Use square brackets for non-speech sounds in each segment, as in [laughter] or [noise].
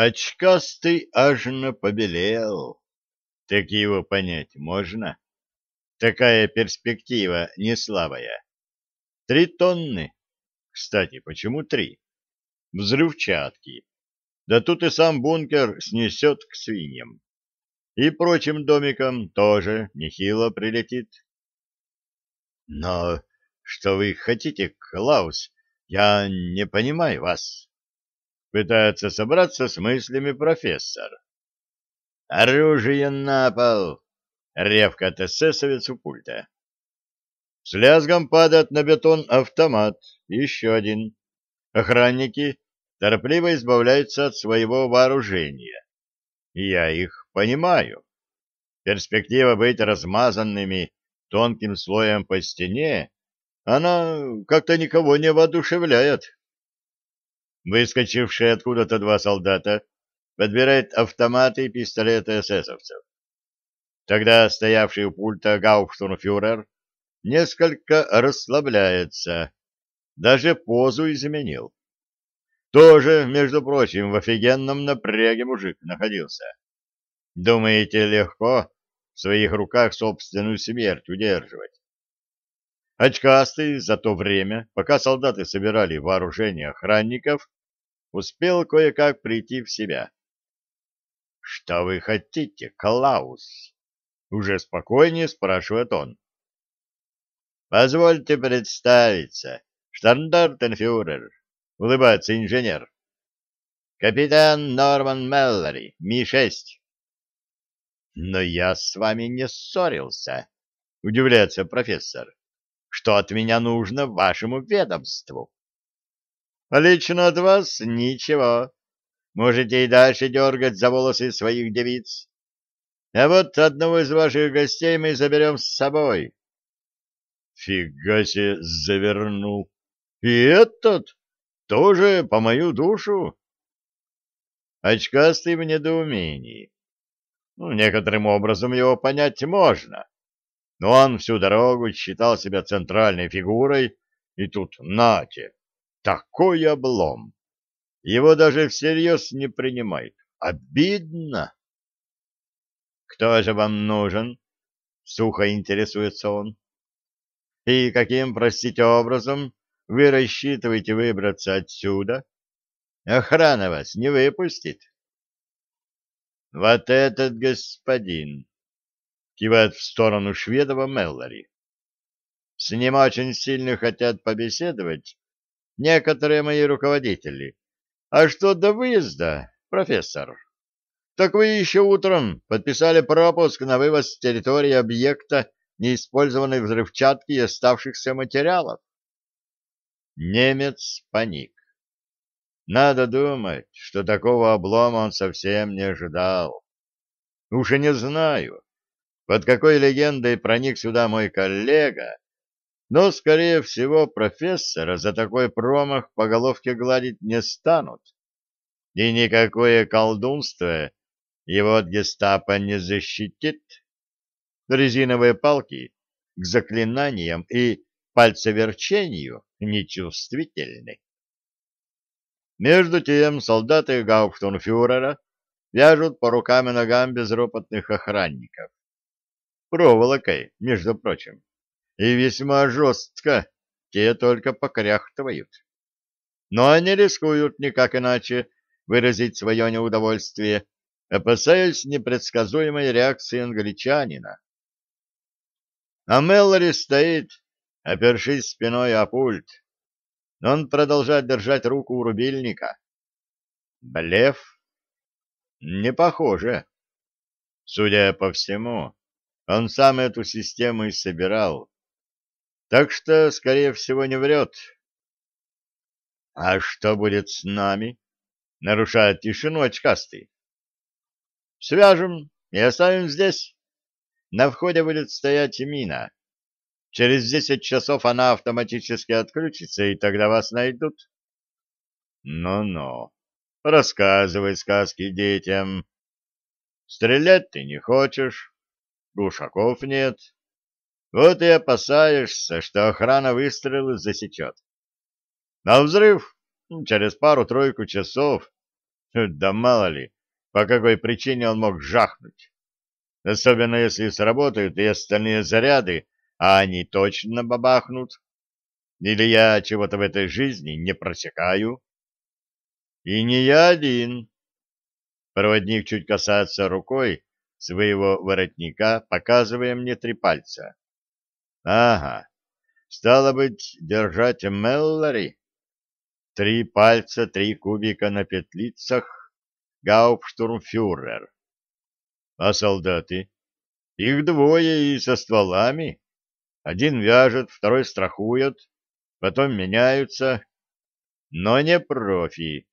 Очкастый аж побелел. Так его понять можно? Такая перспектива не слабая. Три тонны. Кстати, почему три? Взрывчатки. Да тут и сам бункер снесет к свиньям. И прочим домикам тоже нехило прилетит. Но что вы хотите, Клаус? Я не понимаю вас. Пытается собраться с мыслями профессор. «Оружие на пол!» — ревкает эсэсовец у пульта. С лязгом падает на бетон автомат. Еще один. Охранники торопливо избавляются от своего вооружения. я их понимаю. Перспектива быть размазанными тонким слоем по стене, она как-то никого не воодушевляет. Выскочившие откуда-то два солдата подбирают автоматы и пистолеты эсэсовцев. Тогда стоявший у пульта гауптштурмфюрер несколько расслабляется, даже позу изменил. Тоже, между прочим, в офигенном напряге мужик находился. Думаете, легко в своих руках собственную смерть удерживать? Очкастый за то время, пока солдаты собирали вооружение охранников, успел кое-как прийти в себя. — Что вы хотите, Клаус? — уже спокойнее спрашивает он. — Позвольте представиться, штандартенфюрер, — улыбается инженер. — Капитан Норман Меллори, Ми-6. — Но я с вами не ссорился, — удивляется профессор. — Что от меня нужно вашему ведомству? Лично от вас ничего. Можете и дальше дергать за волосы своих девиц. А вот одного из ваших гостей мы заберем с собой. Фига себе завернул. И этот тоже по мою душу? Очкастый в недоумении. Ну, некоторым образом его понять можно. Но он всю дорогу считал себя центральной фигурой, и тут нате, такой облом! Его даже всерьез не принимают. Обидно. «Кто же вам нужен?» — сухо интересуется он. «И каким, простите, образом вы рассчитываете выбраться отсюда? Охрана вас не выпустит». «Вот этот господин!» — кивает в сторону Шведова Меллори. «С ним очень сильно хотят побеседовать некоторые мои руководители. А что до выезда, профессор? Так вы еще утром подписали пропуск на вывоз с территории объекта неиспользованной взрывчатки и оставшихся материалов. Немец паник. Надо думать, что такого облома он совсем не ожидал. Уж и не знаю, под какой легендой проник сюда мой коллега, но, скорее всего, профессора за такой промах по головке гладить не станут. И никакое колдунство его от гестапо не защитит. Резиновые палки к заклинаниям и пальцеверчению нечувствительны. Между тем солдаты гауптштурмфюрера вяжут по рукам и ногам безропотных охранников. Проволокой, между прочим и весьма жестко, те только покряхтывают. Но они рискуют никак иначе выразить свое неудовольствие, опасаясь непредсказуемой реакции англичанина. А Меллори стоит, опершись спиной о пульт. Он продолжает держать руку у рубильника. Блеф? Не похоже. Судя по всему, он сам эту систему и собирал. Так что, скорее всего, не врет. — А что будет с нами? — нарушает тишину очкастый. — Свяжем и оставим здесь. На входе будет стоять мина. Через десять часов она автоматически отключится, и тогда вас найдут. Ну-ну, рассказывай сказки детям. Стрелять ты не хочешь, глушаков нет. Вот и опасаешься, что охрана выстрелы засечет. А взрыв через пару-тройку часов [laughs] Да мало ли, по какой причине он мог жахнуть. Особенно если сработают и остальные заряды, а они точно бабахнут. Или я чего-то в этой жизни не просекаю. И не я один. Проводник чуть касается рукой своего воротника, показывая мне три пальца. Ага, стало быть, держать Меллори. Три пальца, три кубика на петлицах, гауптштурмфюрер. А солдаты? Их двое и со стволами. Один вяжет, второй страхует, потом меняются. Но не профи.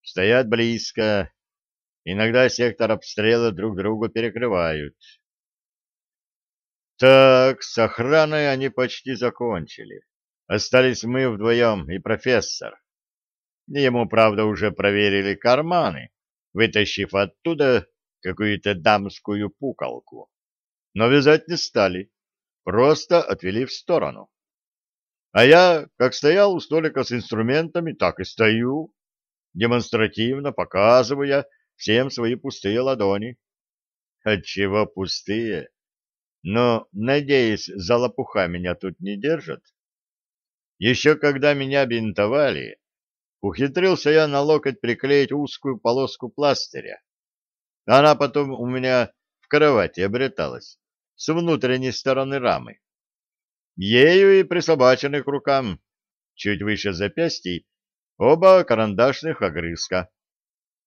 Стоят близко. Иногда сектор обстрела друг другу перекрывают. Так, с охраной они почти закончили. Остались мы вдвоем и профессор. Ему, правда, уже проверили карманы, вытащив оттуда какую-то дамскую пукалку. Но вязать не стали, просто отвели в сторону. А я, как стоял у столика с инструментами, так и стою, демонстративно показывая всем свои пустые ладони. Отчего пустые? Но, надеюсь, за лопуха меня тут не держат. Еще когда меня бинтовали, ухитрился я на локоть приклеить узкую полоску пластыря. Она потом у меня в кровати обреталась, с внутренней стороны рамы. Ею и присобачены к рукам, чуть выше запястий, оба карандашных огрызка.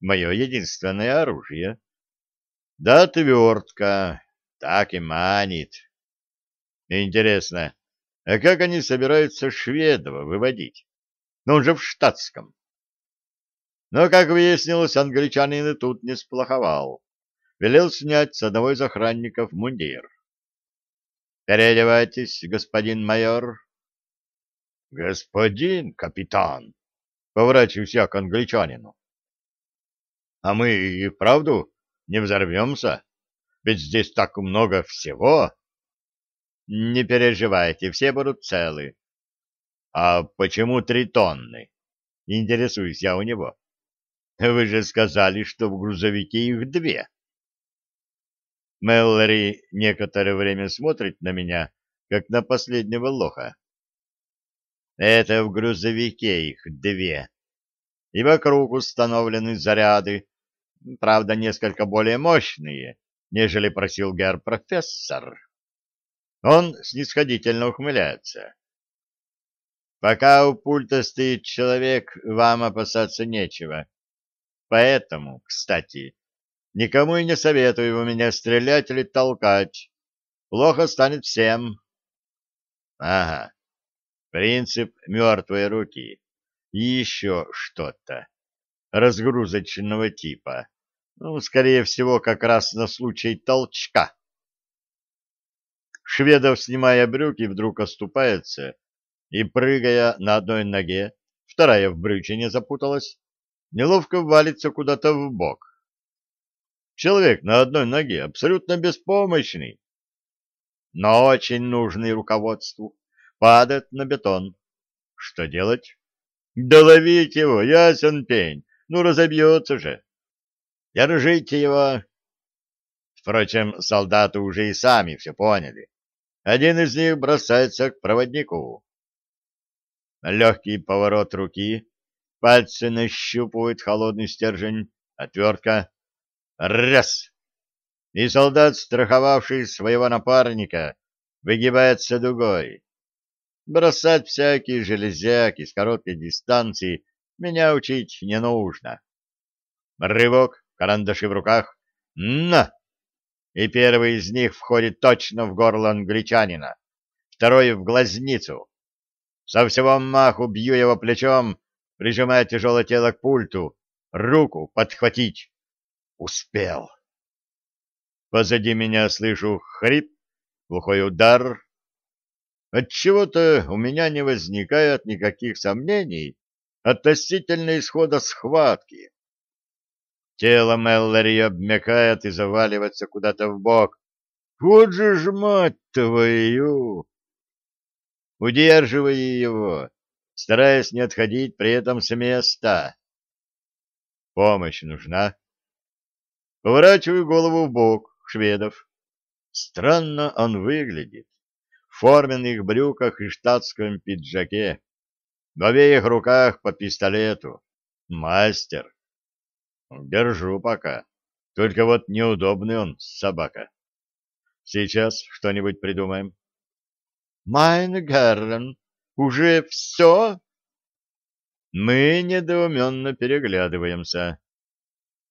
Мое единственное оружие. Да, твертка, так и манит. Интересно, а как они собираются Шведова выводить? Ну, он же в штатском. Но, как выяснилось, англичанин и тут не сплоховал. Велел снять с одного из охранников мундир. «Переодевайтесь, господин майор». «Господин капитан», — поворачиваюсь к англичанину. «А мы и вправду не взорвемся? Ведь здесь так много всего». «Не переживайте, все будут целы». «А почему три тонны?» — интересуюсь я у него. Вы же сказали, что в грузовике их две. Меллори некоторое время смотрит на меня, как на последнего лоха. Это в грузовике их две. И вокруг установлены заряды, правда, несколько более мощные, нежели просил гер-профессор. Он снисходительно ухмыляется. Пока у пульта стоит человек, вам опасаться нечего. Поэтому, кстати, никому и не советую у меня стрелять или толкать. Плохо станет всем. Ага. Принцип мертвой руки. И еще что-то. Разгрузочного типа. Ну, скорее всего, как раз на случай толчка. Шведов, снимая брюки, вдруг оступается и, прыгая на одной ноге, вторая в брючине запуталась, неловко валится куда-то в бок. Человек на одной ноге абсолютно беспомощный, но очень нужный руководству, падает на бетон. Что делать? Да его, ясен пень, ну разобьется же. Держите его. Впрочем, солдаты уже и сами все поняли. Один из них бросается к проводнику. Легкий поворот руки, Пальцы нащупывают холодный стержень, отвертка. Раз! И солдат, страховавший своего напарника, выгибается дугой. Бросать всякие железяки с короткой дистанции меня учить не нужно. Рывок, карандаши в руках. На! И первый из них входит точно в горло англичанина, второй в глазницу. Со всего маху бью его плечом, прижимая тяжелое тело к пульту, руку подхватить. Успел. Позади меня слышу хрип, глухой удар. Отчего-то у меня не возникает никаких сомнений относительно исхода схватки. Тело Меллори обмякает и заваливается куда-то в бок. Вот же ж мать твою! Удерживай его, стараясь не отходить при этом с места. Помощь нужна. Поворачиваю голову в бок шведов. Странно он выглядит. В форменных брюках и штатском пиджаке. В обеих руках по пистолету. Мастер. Держу пока. Только вот неудобный он, собака. Сейчас что-нибудь придумаем. Майн Геррен, уже все? Мы недоуменно переглядываемся.